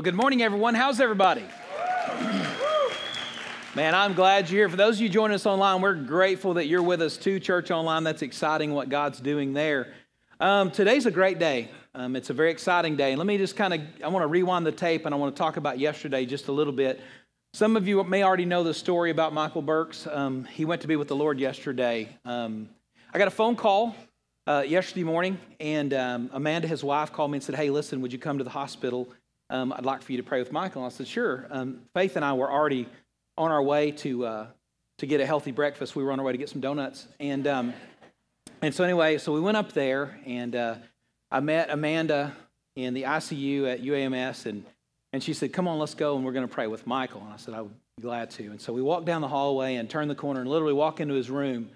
Well, good morning, everyone. How's everybody? Man, I'm glad you're here. For those of you joining us online, we're grateful that you're with us too, Church Online. That's exciting what God's doing there. Um, today's a great day. Um, it's a very exciting day. And let me just kind of, I want to rewind the tape and I want to talk about yesterday just a little bit. Some of you may already know the story about Michael Burks. Um, he went to be with the Lord yesterday. Um, I got a phone call uh, yesterday morning, and um, Amanda, his wife, called me and said, Hey, listen, would you come to the hospital? Um, I'd like for you to pray with Michael. And I said, sure. Um, Faith and I were already on our way to, uh, to get a healthy breakfast. We were on our way to get some donuts. And, um, and so, anyway, so we went up there, and uh, I met Amanda in the ICU at UAMS, and, and she said, Come on, let's go, and we're going to pray with Michael. And I said, I would be glad to. And so we walked down the hallway and turned the corner and literally walked into his room.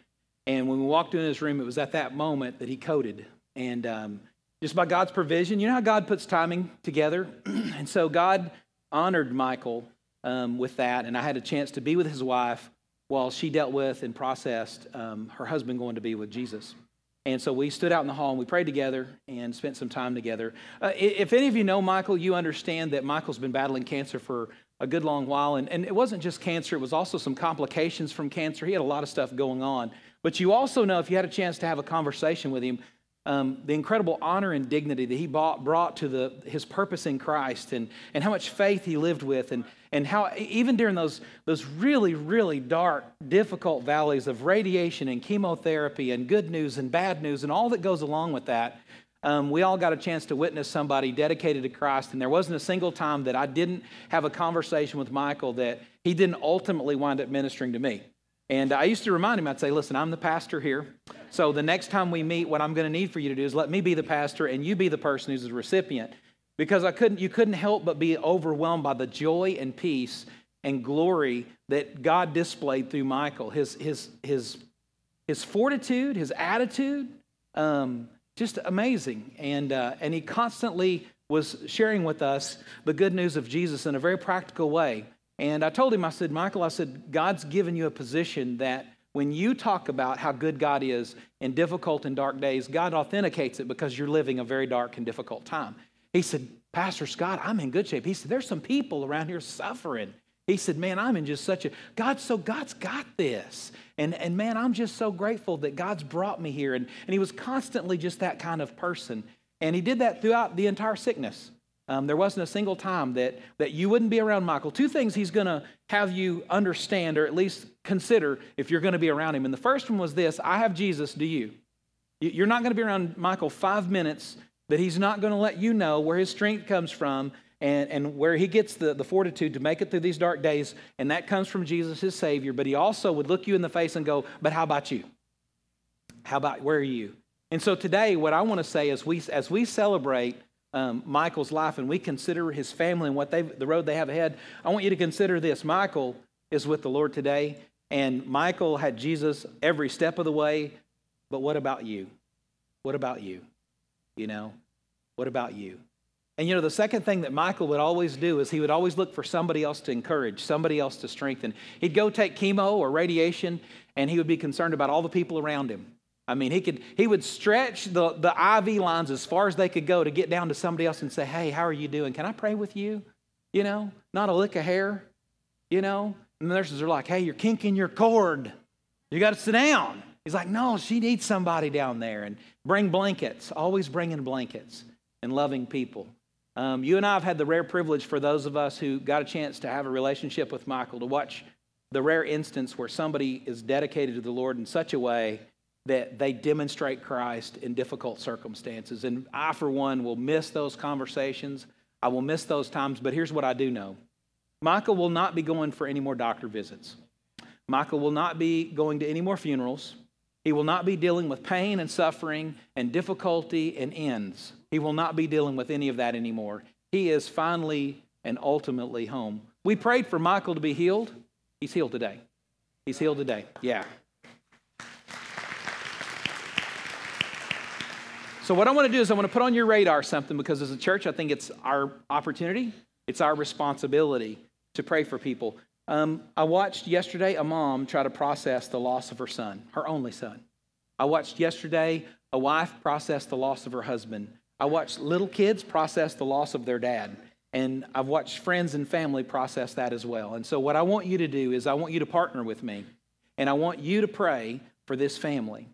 And when we walked into his room, it was at that moment that he coded. And um, just by God's provision. You know how God puts timing together? and so God honored Michael um, with that, and I had a chance to be with his wife while she dealt with and processed um, her husband going to be with Jesus. And so we stood out in the hall and we prayed together and spent some time together. Uh, if any of you know Michael, you understand that Michael's been battling cancer for a good long while. And, and it wasn't just cancer, it was also some complications from cancer. He had a lot of stuff going on. But you also know, if you had a chance to have a conversation with him, um, the incredible honor and dignity that he bought, brought to the, his purpose in Christ and, and how much faith he lived with, and, and how even during those, those really, really dark, difficult valleys of radiation and chemotherapy and good news and bad news and all that goes along with that, um, we all got a chance to witness somebody dedicated to Christ. And there wasn't a single time that I didn't have a conversation with Michael that he didn't ultimately wind up ministering to me. And I used to remind him, I'd say, listen, I'm the pastor here. So the next time we meet, what I'm going to need for you to do is let me be the pastor and you be the person who's the recipient. Because I couldn't, you couldn't help but be overwhelmed by the joy and peace and glory that God displayed through Michael. His, his, his, his fortitude, his attitude, um, just amazing. And, uh, and he constantly was sharing with us the good news of Jesus in a very practical way. And I told him, I said, Michael, I said, God's given you a position that when you talk about how good God is in difficult and dark days, God authenticates it because you're living a very dark and difficult time. He said, Pastor Scott, I'm in good shape. He said, There's some people around here suffering. He said, Man, I'm in just such a God, so God's got this. And, and man, I'm just so grateful that God's brought me here. And, and he was constantly just that kind of person. And he did that throughout the entire sickness. Um, there wasn't a single time that, that you wouldn't be around Michael. Two things he's going to have you understand or at least consider if you're going to be around him. And the first one was this I have Jesus, do you? You're not going to be around Michael five minutes that he's not going to let you know where his strength comes from and, and where he gets the, the fortitude to make it through these dark days. And that comes from Jesus, his Savior. But he also would look you in the face and go, But how about you? How about where are you? And so today, what I want to say is we, as we celebrate um, Michael's life and we consider his family and what they the road they have ahead, I want you to consider this. Michael is with the Lord today, and Michael had Jesus every step of the way. But what about you? What about you? You know, what about you? And you know, the second thing that Michael would always do is he would always look for somebody else to encourage, somebody else to strengthen. He'd go take chemo or radiation, and he would be concerned about all the people around him. I mean, he could he would stretch the, the IV lines as far as they could go to get down to somebody else and say, Hey, how are you doing? Can I pray with you? You know, not a lick of hair, you know. And the nurses are like, Hey, you're kinking your cord. You got to sit down. He's like, No, she needs somebody down there. And bring blankets, always bringing blankets and loving people. Um, you and I have had the rare privilege for those of us who got a chance to have a relationship with Michael to watch the rare instance where somebody is dedicated to the Lord in such a way that they demonstrate Christ in difficult circumstances. And I, for one, will miss those conversations. I will miss those times, but here's what I do know Michael will not be going for any more doctor visits. Michael will not be going to any more funerals. He will not be dealing with pain and suffering and difficulty and ends. He will not be dealing with any of that anymore. He is finally and ultimately home. We prayed for Michael to be healed. He's healed today. He's healed today. Yeah. So, what I want to do is I want to put on your radar something because as a church, I think it's our opportunity, it's our responsibility to pray for people. Um, I watched yesterday a mom try to process the loss of her son, her only son. I watched yesterday a wife process the loss of her husband. I watched little kids process the loss of their dad. And I've watched friends and family process that as well. And so, what I want you to do is, I want you to partner with me, and I want you to pray for this family.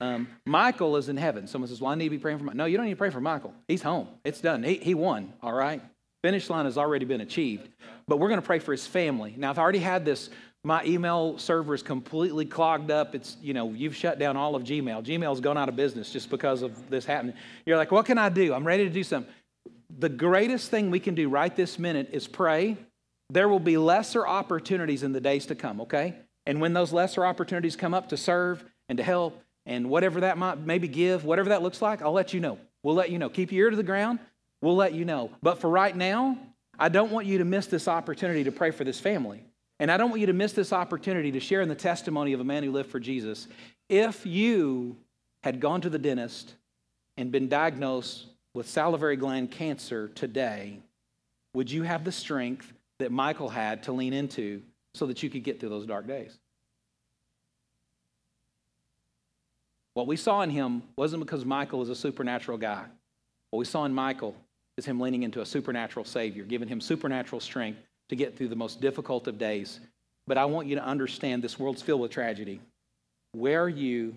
Um, Michael is in heaven. Someone says, Well, I need to be praying for Michael. No, you don't need to pray for Michael. He's home. It's done. He, he won, all right? Finish line has already been achieved. But we're going to pray for his family. Now, I've already had this my email server is completely clogged up. It's, you know, you've shut down all of Gmail. Gmail's gone out of business just because of this happening. You're like, what can I do? I'm ready to do something. The greatest thing we can do right this minute is pray. There will be lesser opportunities in the days to come, okay? And when those lesser opportunities come up to serve and to help and whatever that might maybe give, whatever that looks like, I'll let you know. We'll let you know. Keep your ear to the ground. We'll let you know. But for right now, I don't want you to miss this opportunity to pray for this family. And I don't want you to miss this opportunity to share in the testimony of a man who lived for Jesus. If you had gone to the dentist and been diagnosed with salivary gland cancer today, would you have the strength that Michael had to lean into so that you could get through those dark days? What we saw in him wasn't because Michael is a supernatural guy. What we saw in Michael is him leaning into a supernatural Savior, giving him supernatural strength to get through the most difficult of days. But I want you to understand this world's filled with tragedy. Where are you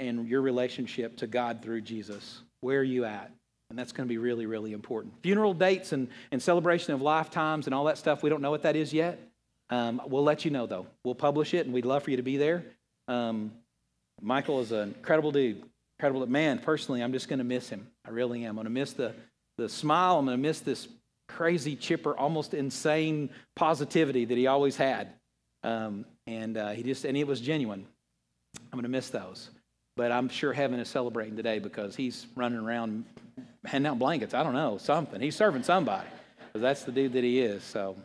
in your relationship to God through Jesus? Where are you at? And that's going to be really, really important. Funeral dates and, and celebration of lifetimes and all that stuff, we don't know what that is yet. Um, we'll let you know, though. We'll publish it, and we'd love for you to be there. Um, Michael is an incredible dude. Incredible man. Personally, I'm just going to miss him. I really am. I'm going to miss the, the smile. I'm going to miss this crazy, chipper, almost insane positivity that he always had. Um, and uh, he just, and it was genuine. I'm going to miss those. But I'm sure heaven is celebrating today because he's running around handing out blankets. I don't know, something. He's serving somebody that's the dude that he is. So,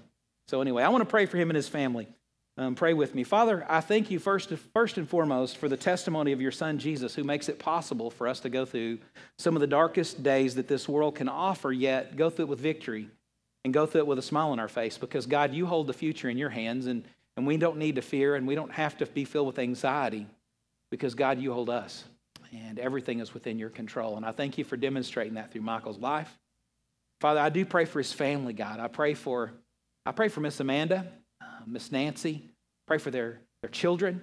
so anyway, I want to pray for him and his family. Um, pray with me. Father, I thank you first, first and foremost for the testimony of your son Jesus, who makes it possible for us to go through some of the darkest days that this world can offer, yet go through it with victory and go through it with a smile on our face because, God, you hold the future in your hands, and, and we don't need to fear and we don't have to be filled with anxiety because, God, you hold us, and everything is within your control. And I thank you for demonstrating that through Michael's life. Father, I do pray for his family, God. I pray for, I pray for Miss Amanda. Miss Nancy. Pray for their, their children.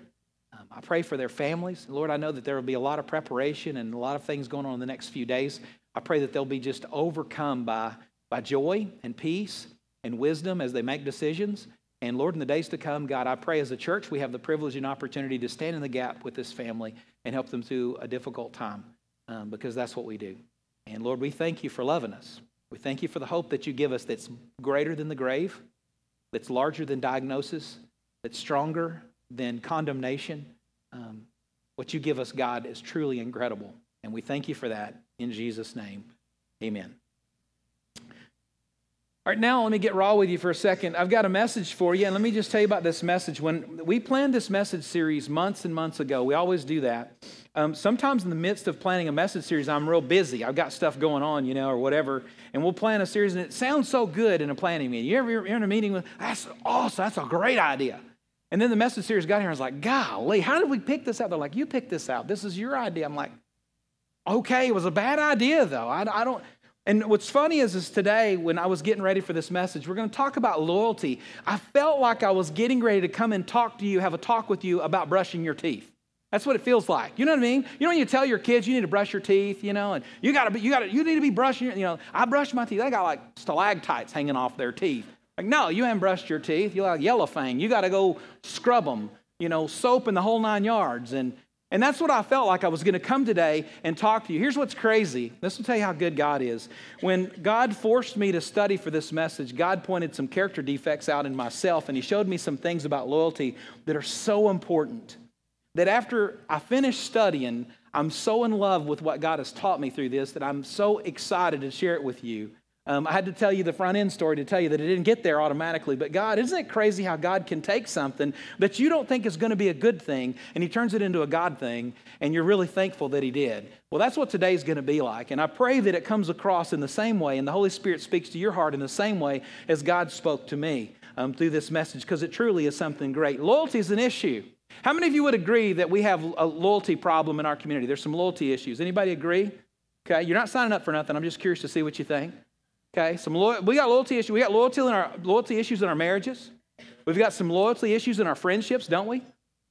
Um, I pray for their families. Lord, I know that there will be a lot of preparation and a lot of things going on in the next few days. I pray that they'll be just overcome by, by joy and peace and wisdom as they make decisions. And Lord, in the days to come, God, I pray as a church we have the privilege and opportunity to stand in the gap with this family and help them through a difficult time um, because that's what we do. And Lord, we thank you for loving us. We thank you for the hope that you give us that's greater than the grave that's larger than diagnosis, that's stronger than condemnation. Um, what you give us, God, is truly incredible. And we thank you for that in Jesus' name. Amen. All right, now let me get raw with you for a second. I've got a message for you, and let me just tell you about this message. When we planned this message series months and months ago, we always do that. Um, sometimes in the midst of planning a message series, I'm real busy. I've got stuff going on, you know, or whatever. And we'll plan a series, and it sounds so good in a planning meeting. You ever you're in a meeting with, that's awesome, that's a great idea. And then the message series got here, and I was like, golly, how did we pick this out? They're like, you picked this out. This is your idea. I'm like, okay, it was a bad idea, though. I, I don't. And what's funny is, is today, when I was getting ready for this message, we're going to talk about loyalty. I felt like I was getting ready to come and talk to you, have a talk with you about brushing your teeth. That's what it feels like. You know what I mean? You know when you tell your kids you need to brush your teeth, you know, and you gotta be, you gotta, you need to be brushing your, you know, I brush my teeth. I got like stalactites hanging off their teeth. Like, no, you haven't brushed your teeth. You're like yellow fang. You gotta go scrub them, you know, soap in the whole nine yards. And and that's what I felt like I was going to come today and talk to you. Here's what's crazy. This will tell you how good God is. When God forced me to study for this message, God pointed some character defects out in myself, and He showed me some things about loyalty that are so important that after I finished studying, I'm so in love with what God has taught me through this that I'm so excited to share it with you. Um, I had to tell you the front end story to tell you that it didn't get there automatically. But God, isn't it crazy how God can take something that you don't think is going to be a good thing and He turns it into a God thing and you're really thankful that He did? Well, that's what today's going to be like. And I pray that it comes across in the same way and the Holy Spirit speaks to your heart in the same way as God spoke to me um, through this message because it truly is something great. Loyalty is an issue. How many of you would agree that we have a loyalty problem in our community? There's some loyalty issues. Anybody agree? Okay, you're not signing up for nothing. I'm just curious to see what you think. Okay, some lo- we got loyalty issues. We got loyalty in our loyalty issues in our marriages. We've got some loyalty issues in our friendships, don't we?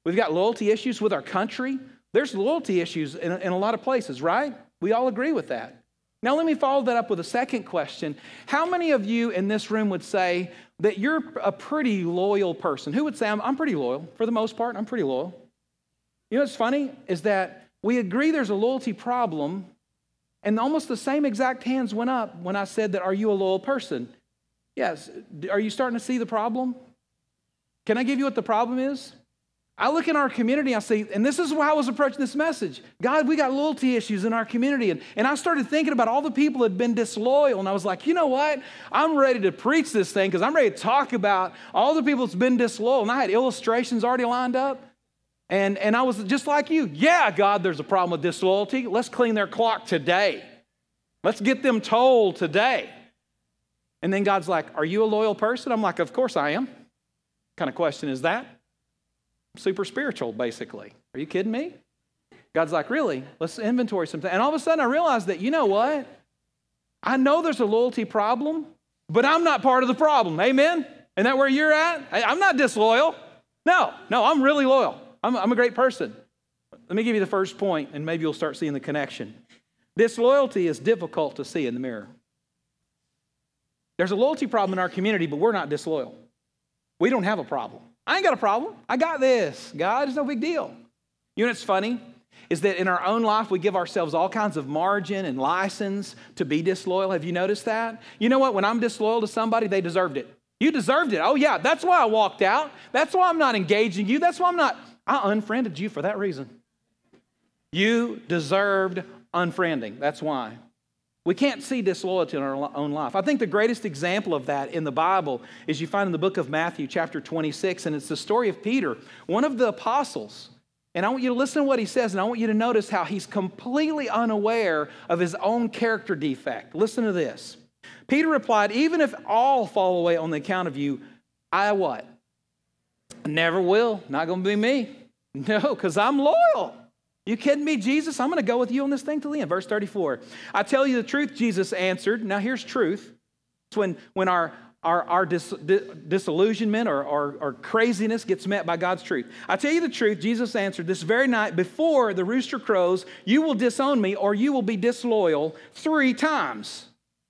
We've got loyalty issues with our country. There's loyalty issues in, in a lot of places, right? We all agree with that. Now, let me follow that up with a second question. How many of you in this room would say that you're a pretty loyal person? Who would say, I'm, I'm pretty loyal? For the most part, I'm pretty loyal. You know what's funny? Is that we agree there's a loyalty problem, and almost the same exact hands went up when I said that, Are you a loyal person? Yes. Are you starting to see the problem? Can I give you what the problem is? I look in our community, I see, and this is why I was approaching this message. God, we got loyalty issues in our community. And, and I started thinking about all the people that had been disloyal. And I was like, you know what? I'm ready to preach this thing because I'm ready to talk about all the people that's been disloyal. And I had illustrations already lined up. And, and I was just like you. Yeah, God, there's a problem with disloyalty. Let's clean their clock today. Let's get them told today. And then God's like, Are you a loyal person? I'm like, Of course I am. What kind of question is that? super spiritual, basically. Are you kidding me? God's like, really? Let's inventory something. And all of a sudden I realized that, you know what? I know there's a loyalty problem, but I'm not part of the problem. Amen? Isn't that where you're at? I'm not disloyal. No, no, I'm really loyal. I'm, I'm a great person. Let me give you the first point, and maybe you'll start seeing the connection. Disloyalty is difficult to see in the mirror. There's a loyalty problem in our community, but we're not disloyal. We don't have a problem. I ain't got a problem. I got this. God, it's no big deal. You know what's funny? Is that in our own life, we give ourselves all kinds of margin and license to be disloyal. Have you noticed that? You know what? When I'm disloyal to somebody, they deserved it. You deserved it. Oh, yeah, that's why I walked out. That's why I'm not engaging you. That's why I'm not. I unfriended you for that reason. You deserved unfriending. That's why. We can't see disloyalty in our own life. I think the greatest example of that in the Bible is you find in the book of Matthew, chapter 26, and it's the story of Peter, one of the apostles. And I want you to listen to what he says, and I want you to notice how he's completely unaware of his own character defect. Listen to this. Peter replied, Even if all fall away on the account of you, I what? Never will. Not going to be me. No, because I'm loyal. You kidding me, Jesus? I'm going to go with you on this thing to the end. Verse 34. I tell you the truth, Jesus answered. Now here's truth. It's when, when our, our, our dis, disillusionment or, or, or craziness gets met by God's truth. I tell you the truth, Jesus answered, this very night before the rooster crows, you will disown me or you will be disloyal three times.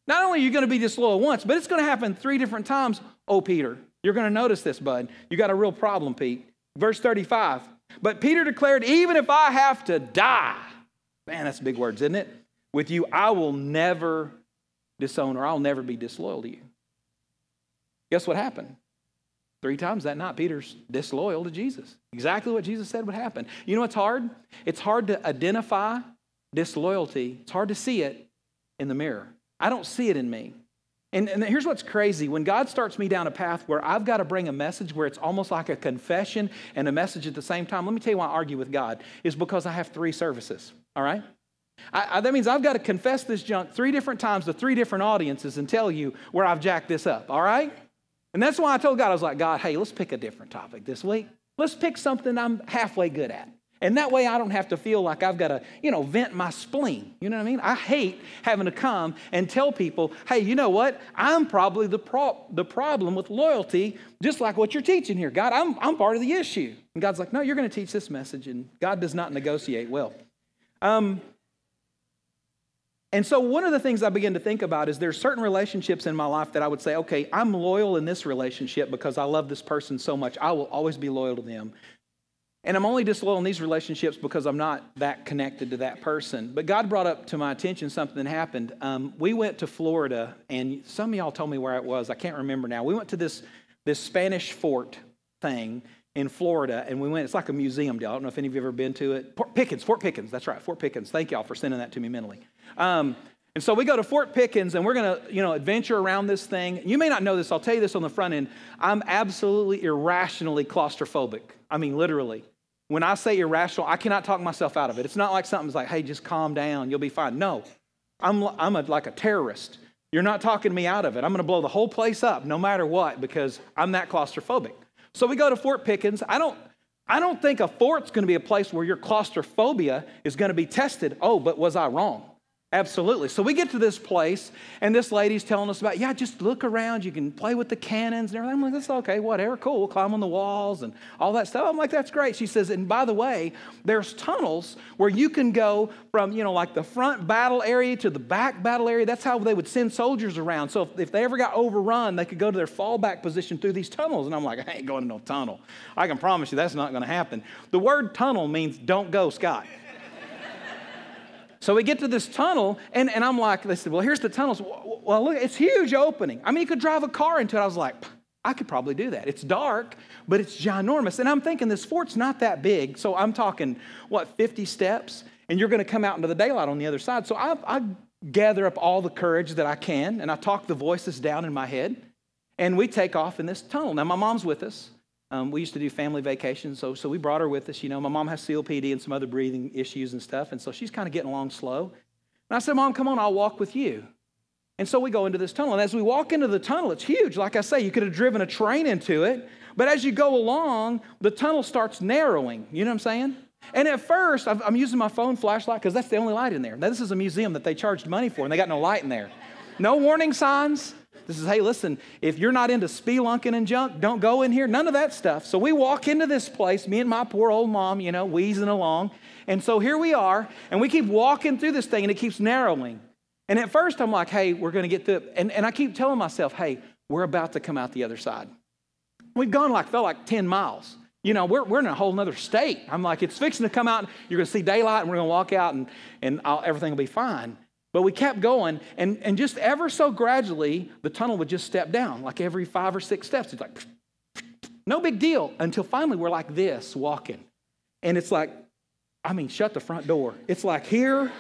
Not only are you going to be disloyal once, but it's going to happen three different times. Oh, Peter, you're going to notice this, bud. You got a real problem, Pete. Verse 35. But Peter declared, Even if I have to die, man, that's big words, isn't it? With you, I will never disown or I'll never be disloyal to you. Guess what happened? Three times that night, Peter's disloyal to Jesus. Exactly what Jesus said would happen. You know what's hard? It's hard to identify disloyalty, it's hard to see it in the mirror. I don't see it in me. And, and, here's what's crazy when God starts me down a path where I've got to bring a message where it's almost like a confession and a message at the same time. Let me tell you why I argue with God is because I have three services, all right? I, I, that means I've got to confess this junk three different times to three different audiences and tell you where I've jacked this up, all right? And that's why I told God, I was like, God, hey, let's pick a different topic this week. Let's pick something I'm halfway good at. And that way I don't have to feel like I've got to, you know, vent my spleen. You know what I mean? I hate having to come and tell people, hey, you know what? I'm probably the, pro- the problem with loyalty, just like what you're teaching here. God, I'm, I'm part of the issue. And God's like, no, you're going to teach this message. And God does not negotiate well. Um, and so one of the things I begin to think about is there's certain relationships in my life that I would say, okay, I'm loyal in this relationship because I love this person so much. I will always be loyal to them. And I'm only disloyal in these relationships because I'm not that connected to that person. But God brought up to my attention something that happened. Um, we went to Florida, and some of y'all told me where it was. I can't remember now. We went to this, this Spanish fort thing in Florida, and we went. It's like a museum deal. I don't know if any of you have ever been to it. Fort Pickens, Fort Pickens. That's right, Fort Pickens. Thank y'all for sending that to me mentally. Um, and so we go to Fort Pickens and we're going to, you know, adventure around this thing. You may not know this. I'll tell you this on the front end. I'm absolutely irrationally claustrophobic. I mean, literally. When I say irrational, I cannot talk myself out of it. It's not like something's like, hey, just calm down, you'll be fine. No, I'm, I'm a, like a terrorist. You're not talking me out of it. I'm going to blow the whole place up no matter what because I'm that claustrophobic. So we go to Fort Pickens. I don't, I don't think a fort's going to be a place where your claustrophobia is going to be tested. Oh, but was I wrong? Absolutely. So we get to this place, and this lady's telling us about, yeah, just look around. You can play with the cannons and everything. I'm like, that's okay, whatever, cool. We'll climb on the walls and all that stuff. I'm like, that's great. She says, and by the way, there's tunnels where you can go from, you know, like the front battle area to the back battle area. That's how they would send soldiers around. So if, if they ever got overrun, they could go to their fallback position through these tunnels. And I'm like, I ain't going to no tunnel. I can promise you that's not going to happen. The word tunnel means don't go, Scott. So we get to this tunnel, and, and I'm like, they said, well, here's the tunnels. Well, look, it's huge opening. I mean, you could drive a car into it. I was like, I could probably do that. It's dark, but it's ginormous. And I'm thinking this fort's not that big. So I'm talking, what, 50 steps? And you're going to come out into the daylight on the other side. So I, I gather up all the courage that I can, and I talk the voices down in my head, and we take off in this tunnel. Now, my mom's with us. Um, we used to do family vacations, so, so we brought her with us. You know, my mom has COPD and some other breathing issues and stuff, and so she's kind of getting along slow. And I said, Mom, come on, I'll walk with you. And so we go into this tunnel. And as we walk into the tunnel, it's huge. Like I say, you could have driven a train into it. But as you go along, the tunnel starts narrowing. You know what I'm saying? And at first, I'm using my phone flashlight because that's the only light in there. Now, this is a museum that they charged money for, and they got no light in there. No warning signs, this is, hey, listen, if you're not into spelunking and junk, don't go in here. None of that stuff. So we walk into this place, me and my poor old mom, you know, wheezing along. And so here we are, and we keep walking through this thing, and it keeps narrowing. And at first, I'm like, hey, we're going to get through. And, and I keep telling myself, hey, we're about to come out the other side. We've gone like, felt like 10 miles. You know, we're, we're in a whole other state. I'm like, it's fixing to come out. You're going to see daylight, and we're going to walk out, and, and I'll, everything will be fine. But we kept going, and, and just ever so gradually, the tunnel would just step down, like every five or six steps. It's like, no big deal, until finally we're like this walking. And it's like, I mean, shut the front door. It's like here,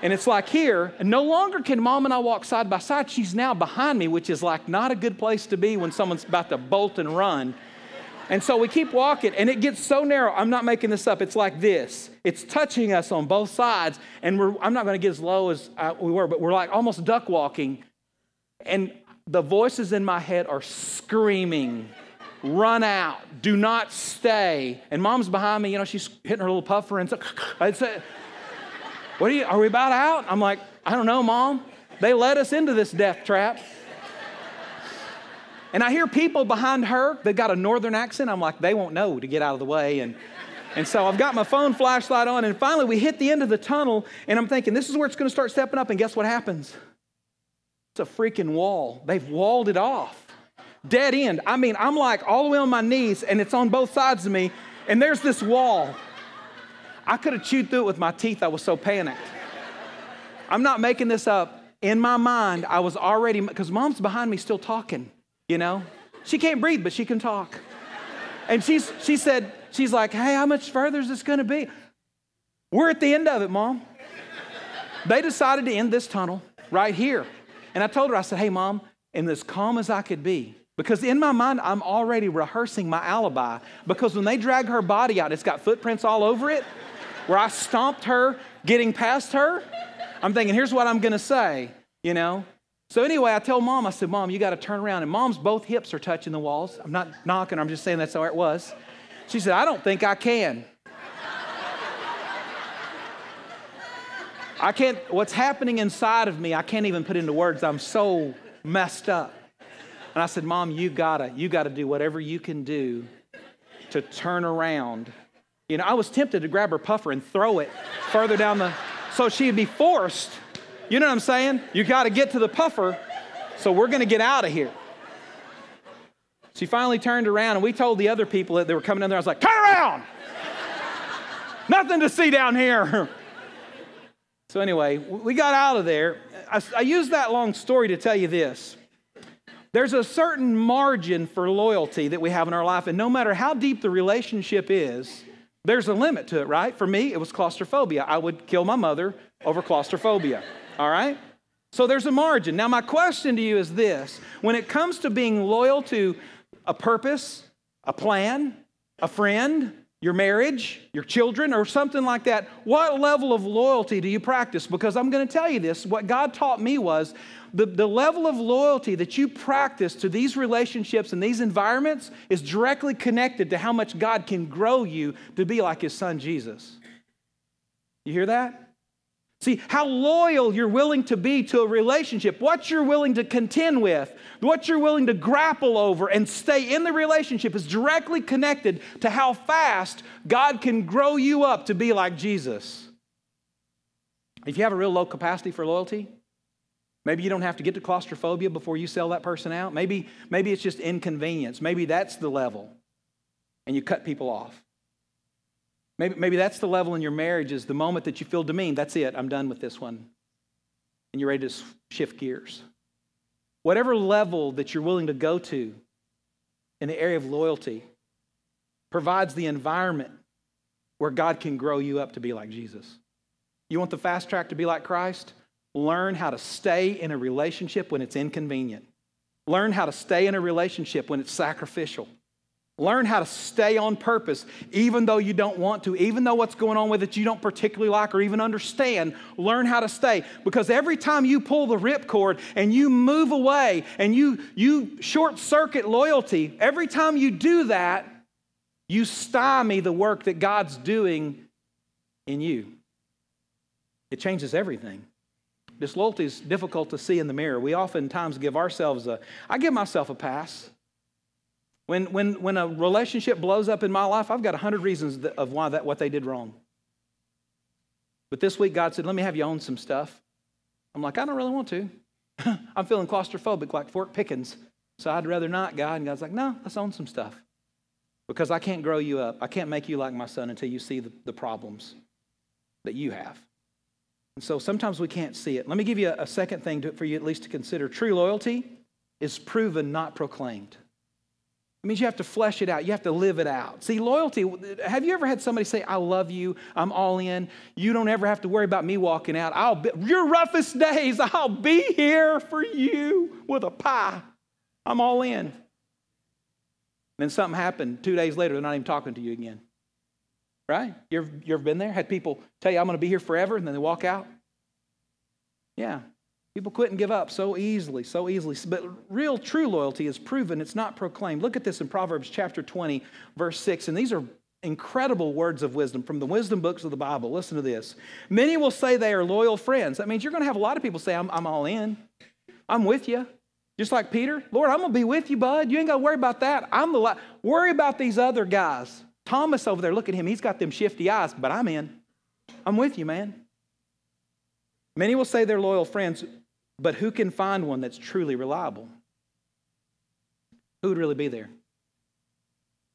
and it's like here. And no longer can mom and I walk side by side. She's now behind me, which is like not a good place to be when someone's about to bolt and run. And so we keep walking, and it gets so narrow. I'm not making this up. It's like this. It's touching us on both sides, and I'm not going to get as low as uh, we were, but we're like almost duck walking. And the voices in my head are screaming, "Run out! Do not stay!" And mom's behind me. You know, she's hitting her little puffer, and so, I'd say, "What are you? Are we about out?" I'm like, "I don't know, mom. They led us into this death trap." And I hear people behind her that got a northern accent. I'm like, they won't know to get out of the way. And, and so I've got my phone flashlight on. And finally, we hit the end of the tunnel. And I'm thinking, this is where it's going to start stepping up. And guess what happens? It's a freaking wall. They've walled it off. Dead end. I mean, I'm like all the way on my knees, and it's on both sides of me. And there's this wall. I could have chewed through it with my teeth. I was so panicked. I'm not making this up. In my mind, I was already, because mom's behind me still talking you know? She can't breathe, but she can talk. And she's, she said, she's like, hey, how much further is this gonna be? We're at the end of it, mom. They decided to end this tunnel right here. And I told her, I said, hey, mom, and as calm as I could be, because in my mind, I'm already rehearsing my alibi. Because when they drag her body out, it's got footprints all over it, where I stomped her getting past her. I'm thinking, here's what I'm gonna say, you know? So anyway, I tell mom, I said, Mom, you got to turn around. And mom's both hips are touching the walls. I'm not knocking, I'm just saying that's how it was. She said, I don't think I can. I can't, what's happening inside of me, I can't even put into words. I'm so messed up. And I said, Mom, you gotta, you gotta do whatever you can do to turn around. You know, I was tempted to grab her puffer and throw it further down the, so she'd be forced you know what I'm saying? You got to get to the puffer, so we're going to get out of here. She finally turned around, and we told the other people that they were coming in there. I was like, turn around! Nothing to see down here. so, anyway, we got out of there. I, I use that long story to tell you this. There's a certain margin for loyalty that we have in our life, and no matter how deep the relationship is, there's a limit to it, right? For me, it was claustrophobia. I would kill my mother over claustrophobia. All right? So there's a margin. Now, my question to you is this when it comes to being loyal to a purpose, a plan, a friend, your marriage, your children, or something like that, what level of loyalty do you practice? Because I'm going to tell you this what God taught me was the, the level of loyalty that you practice to these relationships and these environments is directly connected to how much God can grow you to be like His Son Jesus. You hear that? See, how loyal you're willing to be to a relationship, what you're willing to contend with, what you're willing to grapple over and stay in the relationship is directly connected to how fast God can grow you up to be like Jesus. If you have a real low capacity for loyalty, maybe you don't have to get to claustrophobia before you sell that person out. Maybe, maybe it's just inconvenience. Maybe that's the level, and you cut people off. Maybe, maybe that's the level in your marriage is the moment that you feel demeaned. That's it. I'm done with this one. And you're ready to shift gears. Whatever level that you're willing to go to in the area of loyalty provides the environment where God can grow you up to be like Jesus. You want the fast track to be like Christ? Learn how to stay in a relationship when it's inconvenient. Learn how to stay in a relationship when it's sacrificial. Learn how to stay on purpose, even though you don't want to, even though what's going on with it you don't particularly like or even understand. Learn how to stay. Because every time you pull the ripcord and you move away and you, you short circuit loyalty, every time you do that, you stymie the work that God's doing in you. It changes everything. Disloyalty is difficult to see in the mirror. We oftentimes give ourselves a, I give myself a pass. When, when, when a relationship blows up in my life, I've got a hundred reasons of why that what they did wrong. But this week, God said, "Let me have you own some stuff." I'm like, I don't really want to. I'm feeling claustrophobic, like Fort Pickens. So I'd rather not, God. And God's like, no, let's own some stuff. Because I can't grow you up. I can't make you like my son until you see the, the problems that you have. And so sometimes we can't see it. Let me give you a, a second thing to, for you at least to consider. True loyalty is proven, not proclaimed. It means you have to flesh it out. You have to live it out. See, loyalty, have you ever had somebody say, I love you, I'm all in? You don't ever have to worry about me walking out. I'll be, your roughest days, I'll be here for you with a pie. I'm all in. Then something happened. Two days later, they're not even talking to you again. Right? You ever, you ever been there? Had people tell you, I'm going to be here forever, and then they walk out? Yeah. People quit and give up so easily, so easily. But real, true loyalty is proven, it's not proclaimed. Look at this in Proverbs chapter 20, verse 6. And these are incredible words of wisdom from the wisdom books of the Bible. Listen to this. Many will say they are loyal friends. That means you're going to have a lot of people say, I'm, I'm all in. I'm with you. Just like Peter, Lord, I'm going to be with you, bud. You ain't got to worry about that. I'm the li- worry about these other guys. Thomas over there, look at him. He's got them shifty eyes, but I'm in. I'm with you, man. Many will say they're loyal friends, but who can find one that's truly reliable? Who would really be there?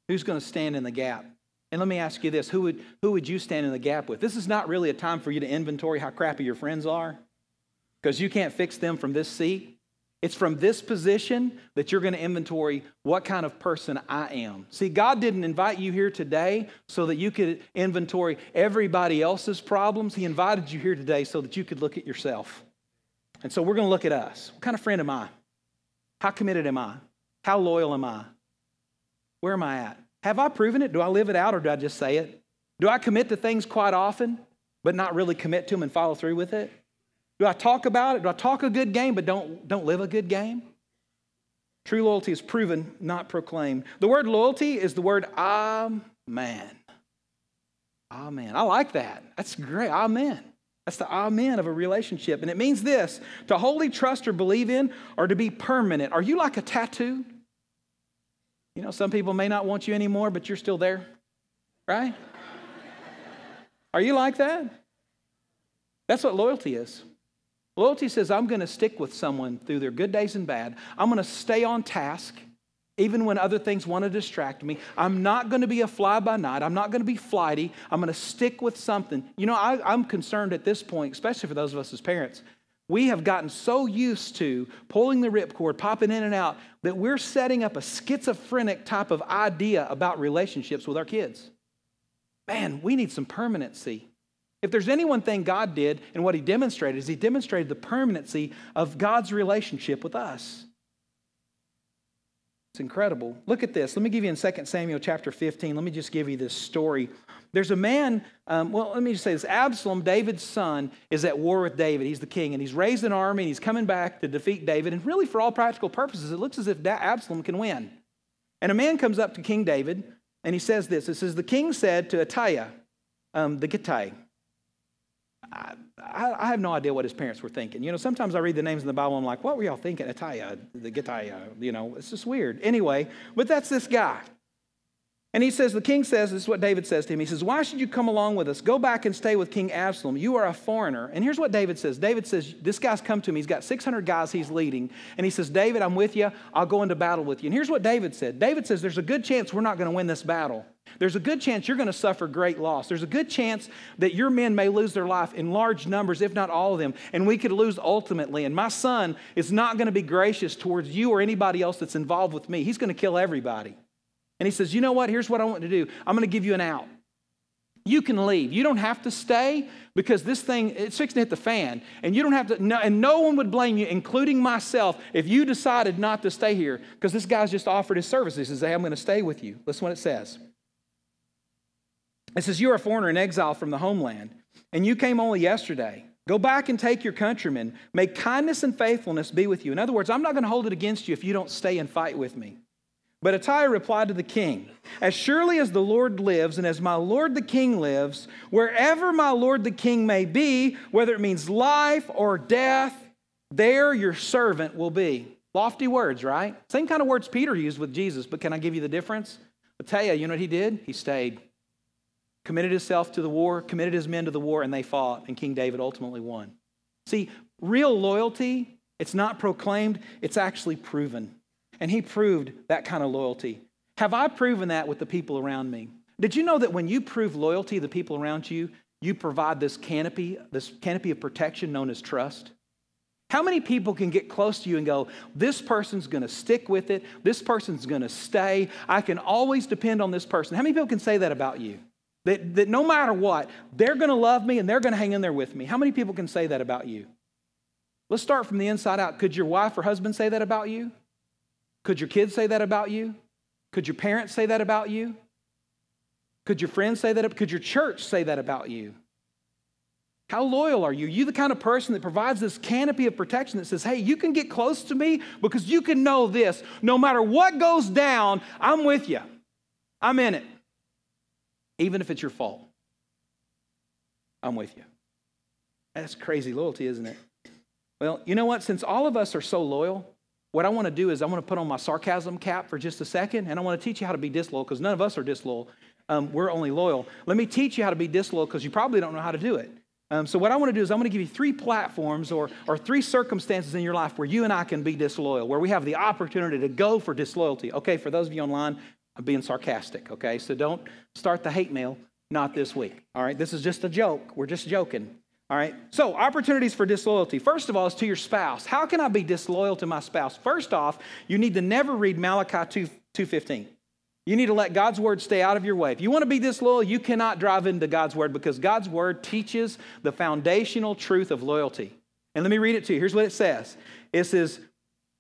Who's going to stand in the gap? And let me ask you this who would, who would you stand in the gap with? This is not really a time for you to inventory how crappy your friends are because you can't fix them from this seat. It's from this position that you're going to inventory what kind of person I am. See, God didn't invite you here today so that you could inventory everybody else's problems. He invited you here today so that you could look at yourself. And so we're going to look at us. What kind of friend am I? How committed am I? How loyal am I? Where am I at? Have I proven it? Do I live it out or do I just say it? Do I commit to things quite often, but not really commit to them and follow through with it? Do I talk about it? Do I talk a good game, but don't, don't live a good game? True loyalty is proven, not proclaimed. The word loyalty is the word amen. Amen. I like that. That's great. Amen. That's the amen of a relationship. And it means this to wholly trust or believe in or to be permanent. Are you like a tattoo? You know, some people may not want you anymore, but you're still there, right? Are you like that? That's what loyalty is. Loyalty says, I'm going to stick with someone through their good days and bad. I'm going to stay on task even when other things want to distract me. I'm not going to be a fly by night. I'm not going to be flighty. I'm going to stick with something. You know, I, am concerned at this point, especially for those of us as parents. We have gotten so used to pulling the ripcord, popping in and out, that we're setting up a schizophrenic type of idea about relationships with our kids. Man, we need some permanency. If there's any one thing God did and what He demonstrated, is He demonstrated the permanency of God's relationship with us. It's incredible. Look at this. Let me give you in 2 Samuel chapter 15, let me just give you this story. There's a man, um, well, let me just say this Absalom, David's son, is at war with David. He's the king, and he's raised an army, and he's coming back to defeat David. And really, for all practical purposes, it looks as if Absalom can win. And a man comes up to King David, and he says this It says, The king said to Attiah, um, the Gittite, I, I, have no idea what his parents were thinking. You know, sometimes I read the names in the Bible, I'm like, what were y'all thinking? Ataya, uh, the Gitaya, you know, it's just weird. Anyway, but that's this guy. And he says, the king says, this is what David says to him. He says, Why should you come along with us? Go back and stay with King Absalom. You are a foreigner. And here's what David says David says, This guy's come to me. He's got 600 guys he's leading. And he says, David, I'm with you. I'll go into battle with you. And here's what David said David says, There's a good chance we're not going to win this battle. There's a good chance you're going to suffer great loss. There's a good chance that your men may lose their life in large numbers, if not all of them, and we could lose ultimately. And my son is not going to be gracious towards you or anybody else that's involved with me. He's going to kill everybody. And he says, You know what? Here's what I want to do I'm going to give you an out. You can leave. You don't have to stay because this thing, it's fixing to hit the fan. And you don't have to, no, and no one would blame you, including myself, if you decided not to stay here because this guy's just offered his services. He says, Hey, I'm going to stay with you. Listen what it says. It says, You're a foreigner in exile from the homeland, and you came only yesterday. Go back and take your countrymen. May kindness and faithfulness be with you. In other words, I'm not going to hold it against you if you don't stay and fight with me. But Attai replied to the king, As surely as the Lord lives, and as my Lord the king lives, wherever my Lord the king may be, whether it means life or death, there your servant will be. Lofty words, right? Same kind of words Peter used with Jesus, but can I give you the difference? You, you know what he did? He stayed. Committed himself to the war, committed his men to the war, and they fought, and King David ultimately won. See, real loyalty, it's not proclaimed, it's actually proven. And he proved that kind of loyalty. Have I proven that with the people around me? Did you know that when you prove loyalty to the people around you, you provide this canopy, this canopy of protection known as trust? How many people can get close to you and go, This person's gonna stick with it, this person's gonna stay, I can always depend on this person? How many people can say that about you? That, that no matter what, they're gonna love me and they're gonna hang in there with me. How many people can say that about you? Let's start from the inside out. Could your wife or husband say that about you? Could your kids say that about you? Could your parents say that about you? Could your friends say that? Could your church say that about you? How loyal are you? You the kind of person that provides this canopy of protection that says, hey, you can get close to me because you can know this. No matter what goes down, I'm with you. I'm in it. Even if it's your fault, I'm with you. That's crazy loyalty, isn't it? Well, you know what? Since all of us are so loyal, what I want to do is I want to put on my sarcasm cap for just a second, and I want to teach you how to be disloyal because none of us are disloyal. Um, we're only loyal. Let me teach you how to be disloyal because you probably don't know how to do it. Um, so, what I want to do is I'm going to give you three platforms or, or three circumstances in your life where you and I can be disloyal, where we have the opportunity to go for disloyalty. Okay, for those of you online, I'm being sarcastic, okay? So, don't start the hate mail, not this week, all right? This is just a joke. We're just joking. All right. So, opportunities for disloyalty. First of all, is to your spouse. How can I be disloyal to my spouse? First off, you need to never read Malachi 2, 2.15. You need to let God's word stay out of your way. If you want to be disloyal, you cannot drive into God's word because God's word teaches the foundational truth of loyalty. And let me read it to you. Here's what it says. It says,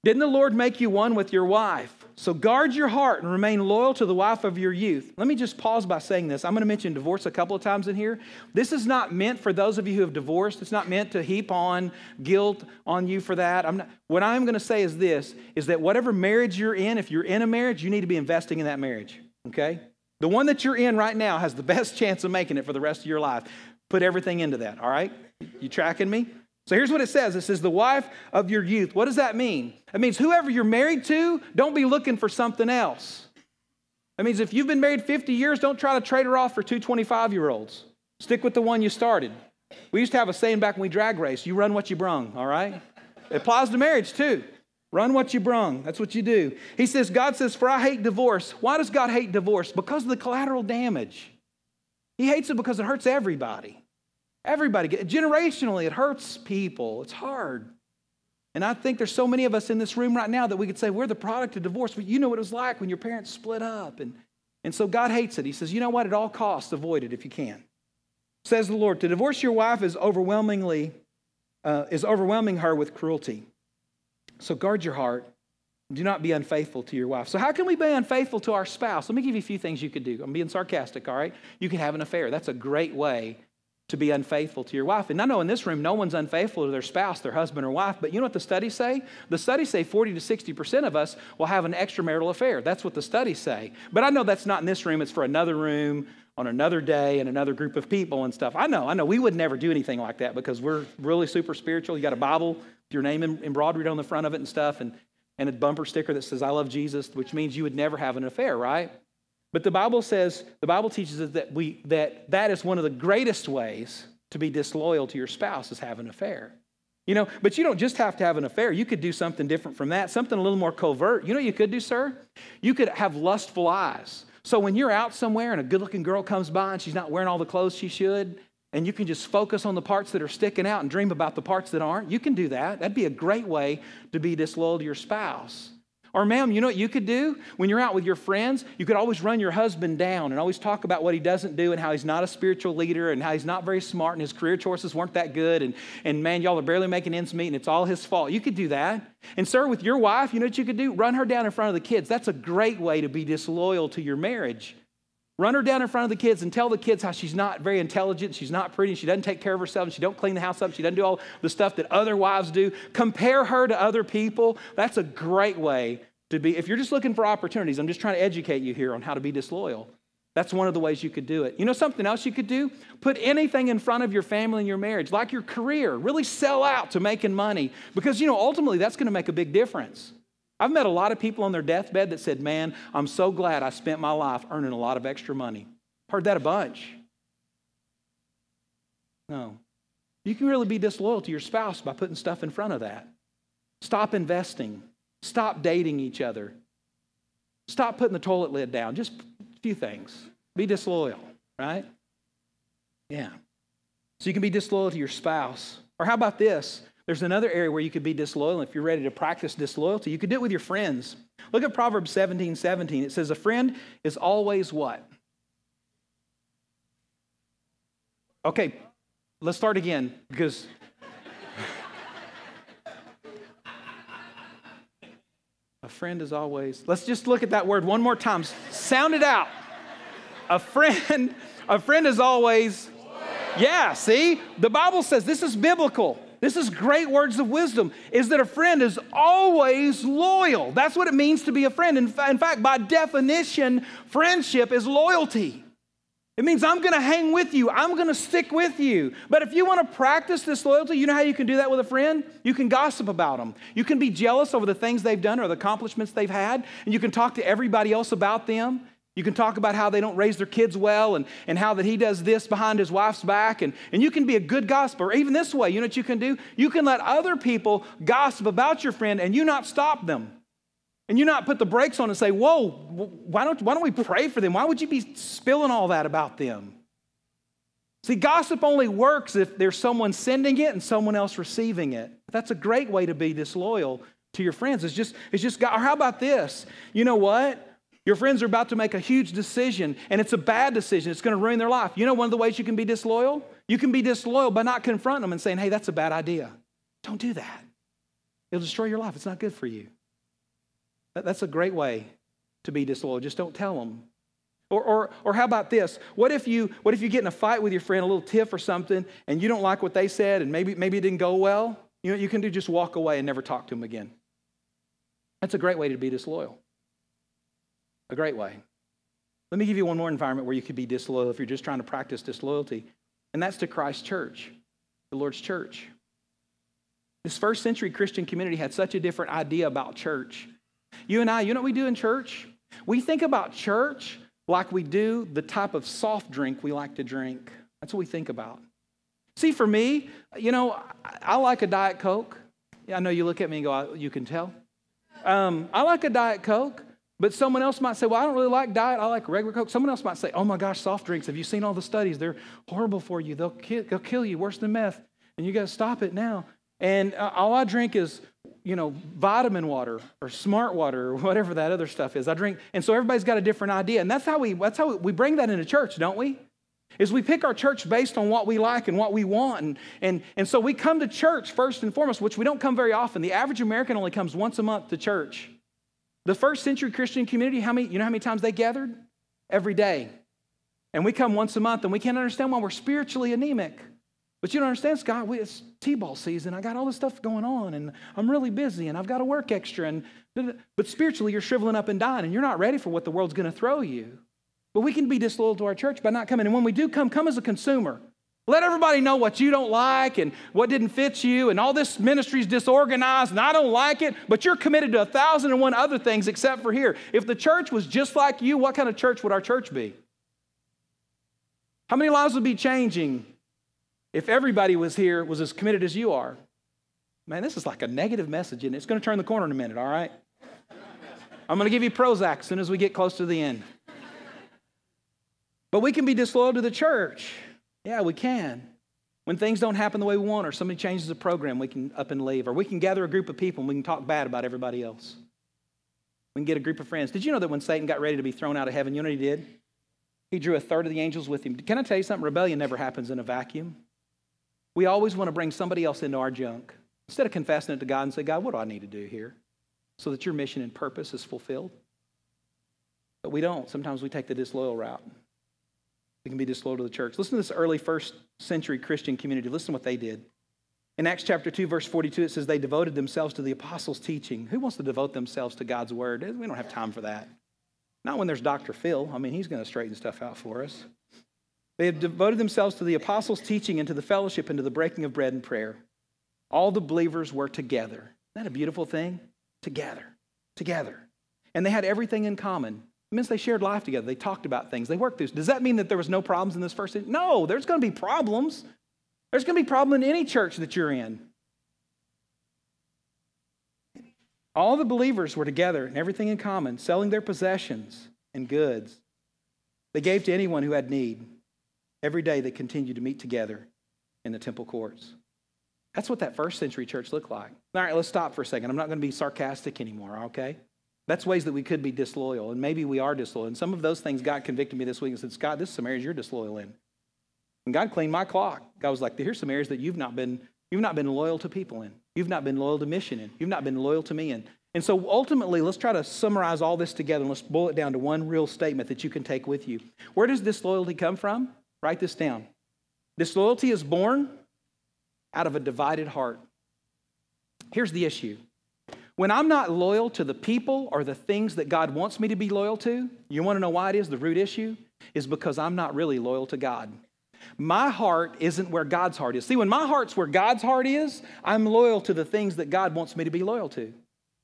Didn't the Lord make you one with your wife? So guard your heart and remain loyal to the wife of your youth. Let me just pause by saying this. I'm going to mention divorce a couple of times in here. This is not meant for those of you who have divorced. It's not meant to heap on guilt on you for that. I'm not, what I'm going to say is this is that whatever marriage you're in, if you're in a marriage, you need to be investing in that marriage. Okay? The one that you're in right now has the best chance of making it for the rest of your life. Put everything into that, all right? You tracking me? So here's what it says it says, the wife of your youth. What does that mean? It means whoever you're married to, don't be looking for something else. That means if you've been married 50 years, don't try to trade her off for two 25 year olds. Stick with the one you started. We used to have a saying back when we drag race you run what you brung, all right? It applies to marriage too. Run what you brung. That's what you do. He says, God says, For I hate divorce. Why does God hate divorce? Because of the collateral damage. He hates it because it hurts everybody. Everybody, generationally, it hurts people. It's hard. And I think there's so many of us in this room right now that we could say we're the product of divorce. But you know what it was like when your parents split up. And, and so God hates it. He says, you know what? At all costs, avoid it if you can. Says the Lord, to divorce your wife is overwhelmingly, uh, is overwhelming her with cruelty. So guard your heart. Do not be unfaithful to your wife. So, how can we be unfaithful to our spouse? Let me give you a few things you could do. I'm being sarcastic, all right? You can have an affair. That's a great way to be unfaithful to your wife. And I know in this room, no one's unfaithful to their spouse, their husband or wife, but you know what the studies say? The studies say 40 to 60% of us will have an extramarital affair. That's what the studies say. But I know that's not in this room, it's for another room on another day and another group of people and stuff. I know, I know. We would never do anything like that because we're really super spiritual. You got a Bible with your name embroidered on the front of it and stuff, and, and a bumper sticker that says, I love Jesus, which means you would never have an affair, right? But the Bible says, the Bible teaches us that, we, that that is one of the greatest ways to be disloyal to your spouse is have an affair. You know, but you don't just have to have an affair. You could do something different from that, something a little more covert. You know you could do, sir? You could have lustful eyes. So when you're out somewhere and a good looking girl comes by and she's not wearing all the clothes she should, and you can just focus on the parts that are sticking out and dream about the parts that aren't, you can do that. That'd be a great way to be disloyal to your spouse. Or, ma'am, you know what you could do? When you're out with your friends, you could always run your husband down and always talk about what he doesn't do and how he's not a spiritual leader and how he's not very smart and his career choices weren't that good. And, and man, y'all are barely making ends meet and it's all his fault. You could do that. And, sir, with your wife, you know what you could do? Run her down in front of the kids. That's a great way to be disloyal to your marriage. Run her down in front of the kids and tell the kids how she's not very intelligent, she's not pretty, she doesn't take care of herself, she don't clean the house up, she doesn't do all the stuff that other wives do. Compare her to other people. That's a great way to be, if you're just looking for opportunities, I'm just trying to educate you here on how to be disloyal. That's one of the ways you could do it. You know something else you could do? Put anything in front of your family and your marriage, like your career. Really sell out to making money because, you know, ultimately that's going to make a big difference. I've met a lot of people on their deathbed that said, Man, I'm so glad I spent my life earning a lot of extra money. Heard that a bunch. No. You can really be disloyal to your spouse by putting stuff in front of that. Stop investing. Stop dating each other. Stop putting the toilet lid down. Just a few things. Be disloyal, right? Yeah. So you can be disloyal to your spouse. Or how about this? There's another area where you could be disloyal. If you're ready to practice disloyalty, you could do it with your friends. Look at Proverbs 17 17. It says, A friend is always what? Okay, let's start again because A friend is always, let's just look at that word one more time. Sound it out. A friend, a friend is always, yeah, see? The Bible says this is biblical. This is great words of wisdom is that a friend is always loyal. That's what it means to be a friend. In, in fact, by definition, friendship is loyalty. It means I'm going to hang with you. I'm going to stick with you. But if you want to practice this loyalty, you know how you can do that with a friend? You can gossip about them. You can be jealous over the things they've done or the accomplishments they've had, and you can talk to everybody else about them. You can talk about how they don't raise their kids well and, and how that he does this behind his wife's back. And, and you can be a good gossiper. Or even this way, you know what you can do? You can let other people gossip about your friend and you not stop them. And you not put the brakes on and say, whoa, why don't, why don't we pray for them? Why would you be spilling all that about them? See, gossip only works if there's someone sending it and someone else receiving it. That's a great way to be disloyal to your friends. It's just, it's just, or how about this? You know what? Your friends are about to make a huge decision, and it's a bad decision. It's going to ruin their life. You know one of the ways you can be disloyal? You can be disloyal by not confronting them and saying, hey, that's a bad idea. Don't do that. It'll destroy your life. It's not good for you. That's a great way to be disloyal. Just don't tell them. Or, or, or how about this? What if, you, what if you get in a fight with your friend, a little tiff or something, and you don't like what they said, and maybe, maybe it didn't go well? You know you can do? Just walk away and never talk to them again. That's a great way to be disloyal. A great way. Let me give you one more environment where you could be disloyal if you're just trying to practice disloyalty, and that's to Christ's church, the Lord's church. This first century Christian community had such a different idea about church. You and I, you know what we do in church? We think about church like we do the type of soft drink we like to drink. That's what we think about. See, for me, you know, I, like a Diet Coke. I know you look at me and go, you can tell. Um, I like a Diet Coke, but someone else might say, well, I don't really like diet. I like regular Coke. Someone else might say, oh my gosh, soft drinks. Have you seen all the studies? They're horrible for you. They'll kill, they'll kill you worse than meth. And you got to stop it now. And uh, all I drink is you know, vitamin water or smart water or whatever that other stuff is. I drink, and so everybody's got a different idea. And that's how we that's how we bring that into church, don't we? Is we pick our church based on what we like and what we want. And, and, and so we come to church first and foremost, which we don't come very often. The average American only comes once a month to church. The first century Christian community, how many, you know how many times they gathered? Every day. And we come once a month and we can't understand why we're spiritually anemic. But you don't understand, Scott, it's T-ball season. I got all this stuff going on and I'm really busy and I've got to work extra. And, but spiritually, you're shriveling up and dying and you're not ready for what the world's going to throw you. But we can be disloyal to our church by not coming. And when we do come, come as a consumer. Let everybody know what you don't like and what didn't fit you, and all this ministry is disorganized, and I don't like it, but you're committed to a thousand and one other things except for here. If the church was just like you, what kind of church would our church be? How many lives would be changing if everybody was here was as committed as you are? Man, this is like a negative message, and it's going to turn the corner in a minute, all right? I'm going to give you Prozac as soon as we get close to the end. But we can be disloyal to the church. Yeah, we can. When things don't happen the way we want, or somebody changes a program, we can up and leave. Or we can gather a group of people and we can talk bad about everybody else. We can get a group of friends. Did you know that when Satan got ready to be thrown out of heaven, you know what he did? He drew a third of the angels with him. Can I tell you something? Rebellion never happens in a vacuum. We always want to bring somebody else into our junk. Instead of confessing it to God and say, God, what do I need to do here so that your mission and purpose is fulfilled? But we don't. Sometimes we take the disloyal route. We can be disloyal to the church. Listen to this early first century Christian community. Listen to what they did. In Acts chapter 2, verse 42, it says they devoted themselves to the apostles' teaching. Who wants to devote themselves to God's word? We don't have time for that. Not when there's Dr. Phil. I mean, he's going to straighten stuff out for us. They had devoted themselves to the apostles' teaching and to the fellowship and to the breaking of bread and prayer. All the believers were together. Isn't that a beautiful thing? Together. Together. And they had everything in common. Means they shared life together. They talked about things. They worked through. Does that mean that there was no problems in this first? No, there's going to be problems. There's going to be problem in any church that you're in. All the believers were together and everything in common, selling their possessions and goods. They gave to anyone who had need. Every day they continued to meet together in the temple courts. That's what that first century church looked like. All right, let's stop for a second. I'm not going to be sarcastic anymore, okay? That's ways that we could be disloyal, and maybe we are disloyal. And some of those things God convicted me this week and said, Scott, this is some areas you're disloyal in. And God cleaned my clock. God was like, here's some areas that you've not been, you've not been loyal to people in. You've not been loyal to mission in. You've not been loyal to me in. And so ultimately, let's try to summarize all this together and let's boil it down to one real statement that you can take with you. Where does disloyalty come from? Write this down. Disloyalty is born out of a divided heart. Here's the issue when I'm not loyal to the people or the things that God wants me to be loyal to, you want to know why it is? The root issue is because I'm not really loyal to God. My heart isn't where God's heart is. See, when my heart's where God's heart is, I'm loyal to the things that God wants me to be loyal to.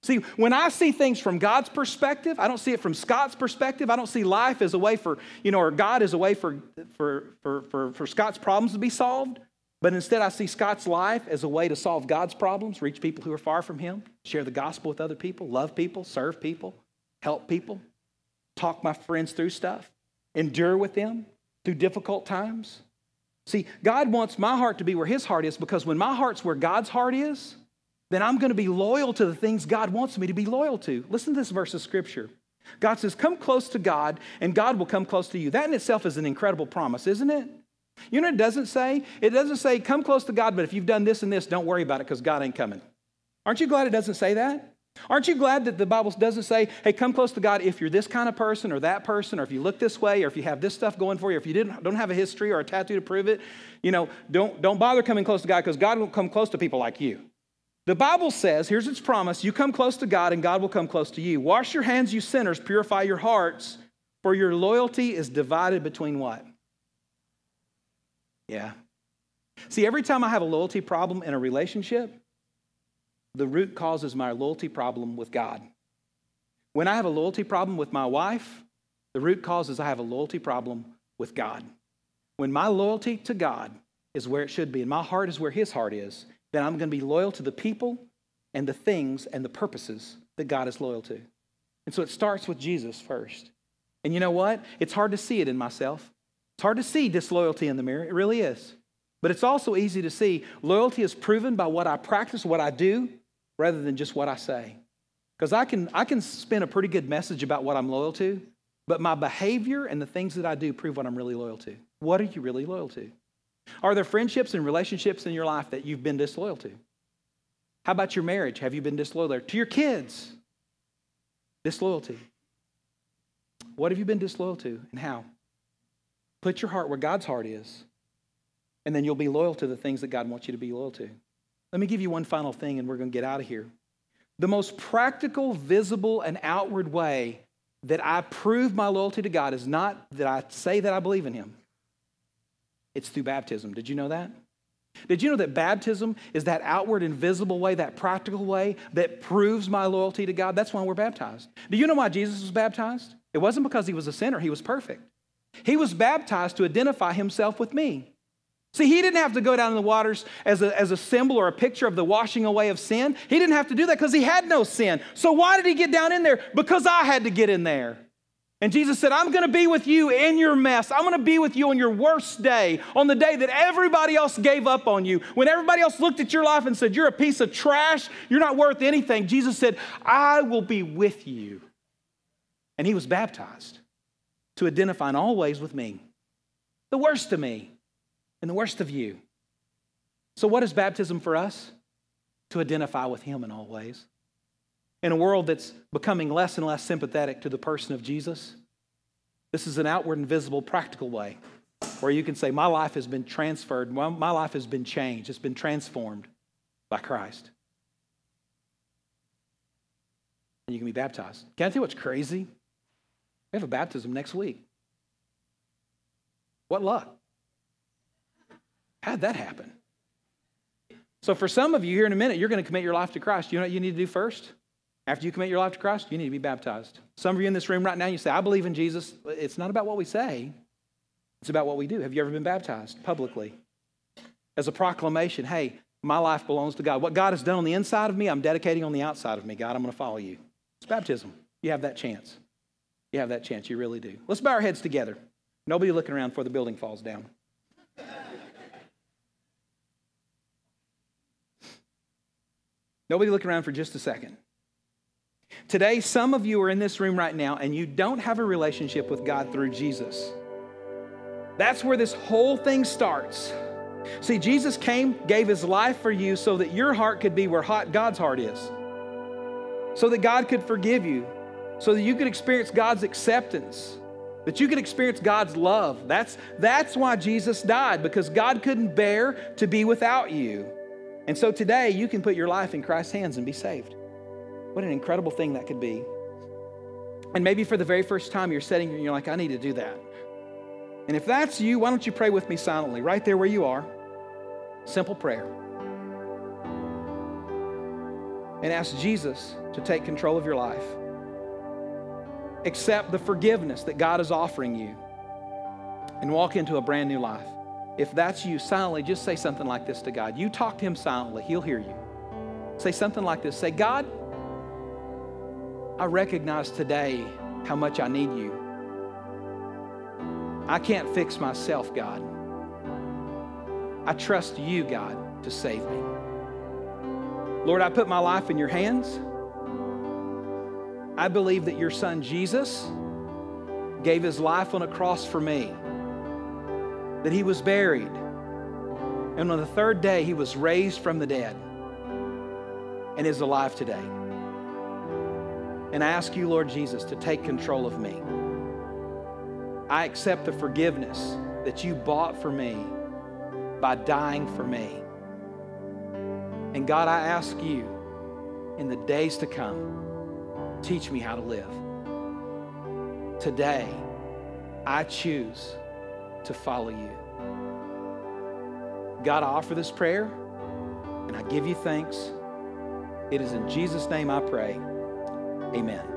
See, when I see things from God's perspective, I don't see it from Scott's perspective. I don't see life as a way for, you know, or God as a way for, for, for, for, for Scott's problems to be solved. But instead, I see Scott's life as a way to solve God's problems, reach people who are far from Him, share the gospel with other people, love people, serve people, help people, talk my friends through stuff, endure with them through difficult times. See, God wants my heart to be where His heart is because when my heart's where God's heart is, then I'm going to be loyal to the things God wants me to be loyal to. Listen to this verse of Scripture. God says, Come close to God, and God will come close to you. That in itself is an incredible promise, isn't it? You know it doesn't say? It doesn't say, come close to God, but if you've done this and this, don't worry about it because God ain't coming. Aren't you glad it doesn't say that? Aren't you glad that the Bible doesn't say, hey, come close to God if you're this kind of person or that person, or if you look this way, or if you have this stuff going for you, if you didn't, don't have a history or a tattoo to prove it, you know, don't, don't bother coming close to God because God won't come close to people like you. The Bible says, here's its promise you come close to God and God will come close to you. Wash your hands, you sinners, purify your hearts, for your loyalty is divided between what? Yeah. See, every time I have a loyalty problem in a relationship, the root cause is my loyalty problem with God. When I have a loyalty problem with my wife, the root cause is I have a loyalty problem with God. When my loyalty to God is where it should be, and my heart is where His heart is, then I'm going to be loyal to the people and the things and the purposes that God is loyal to. And so it starts with Jesus first. And you know what? It's hard to see it in myself. It's hard to see disloyalty in the mirror. It really is. But it's also easy to see loyalty is proven by what I practice, what I do, rather than just what I say. Because I can, I can spin a pretty good message about what I'm loyal to, but my behavior and the things that I do prove what I'm really loyal to. What are you really loyal to? Are there friendships and relationships in your life that you've been disloyal to? How about your marriage? Have you been disloyal there? To your kids? Disloyalty. What have you been disloyal to and how? Put your heart where God's heart is, and then you'll be loyal to the things that God wants you to be loyal to. Let me give you one final thing, and we're going to get out of here. The most practical, visible, and outward way that I prove my loyalty to God is not that I say that I believe in Him, it's through baptism. Did you know that? Did you know that baptism is that outward, invisible way, that practical way that proves my loyalty to God? That's why we're baptized. Do you know why Jesus was baptized? It wasn't because he was a sinner, he was perfect. He was baptized to identify himself with me. See, he didn't have to go down in the waters as a, as a symbol or a picture of the washing away of sin. He didn't have to do that because he had no sin. So why did he get down in there? Because I had to get in there. And Jesus said, I'm going to be with you in your mess. I'm going to be with you on your worst day, on the day that everybody else gave up on you. When everybody else looked at your life and said, You're a piece of trash, you're not worth anything, Jesus said, I will be with you. And he was baptized to identify in all ways with me, the worst of me and the worst of you. So, what is baptism for us? To identify with him in all ways. In a world that's becoming less and less sympathetic to the person of Jesus, this is an outward and visible, practical way where you can say, My life has been transferred, my life has been changed, it's been transformed by Christ. And you can be baptized. Can I tell you what's crazy? We have a baptism next week. What luck. How'd that happen? So, for some of you here in a minute, you're going to commit your life to Christ. You know what you need to do first? After you commit your life to Christ, you need to be baptized. Some of you in this room right now, you say, I believe in Jesus. It's not about what we say, it's about what we do. Have you ever been baptized publicly? As a proclamation, hey, my life belongs to God. What God has done on the inside of me, I'm dedicating on the outside of me. God, I'm going to follow you. It's baptism. You have that chance. You have that chance. You really do. Let's bow our heads together. Nobody looking around before the building falls down. Nobody looking around for just a second. Today, some of you are in this room right now and you don't have a relationship with God through Jesus. That's where this whole thing starts. See, Jesus came, gave his life for you so that your heart could be where God's heart is, so that God could forgive you, so that you could experience God's acceptance, that you could experience God's love. That's, that's why Jesus died, because God couldn't bear to be without you. And so today, you can put your life in Christ's hands and be saved. What an incredible thing that could be. And maybe for the very first time you're sitting here and you're like, I need to do that. And if that's you, why don't you pray with me silently, right there where you are? Simple prayer. And ask Jesus to take control of your life. Accept the forgiveness that God is offering you and walk into a brand new life. If that's you, silently, just say something like this to God. You talk to Him silently, He'll hear you. Say something like this Say, God, I recognize today how much I need you. I can't fix myself, God. I trust you, God, to save me. Lord, I put my life in your hands. I believe that your son Jesus gave his life on a cross for me, that he was buried, and on the third day he was raised from the dead and is alive today. And I ask you, Lord Jesus, to take control of me. I accept the forgiveness that you bought for me by dying for me. And God, I ask you in the days to come, teach me how to live. Today, I choose to follow you. God, I offer this prayer and I give you thanks. It is in Jesus' name I pray. Amen.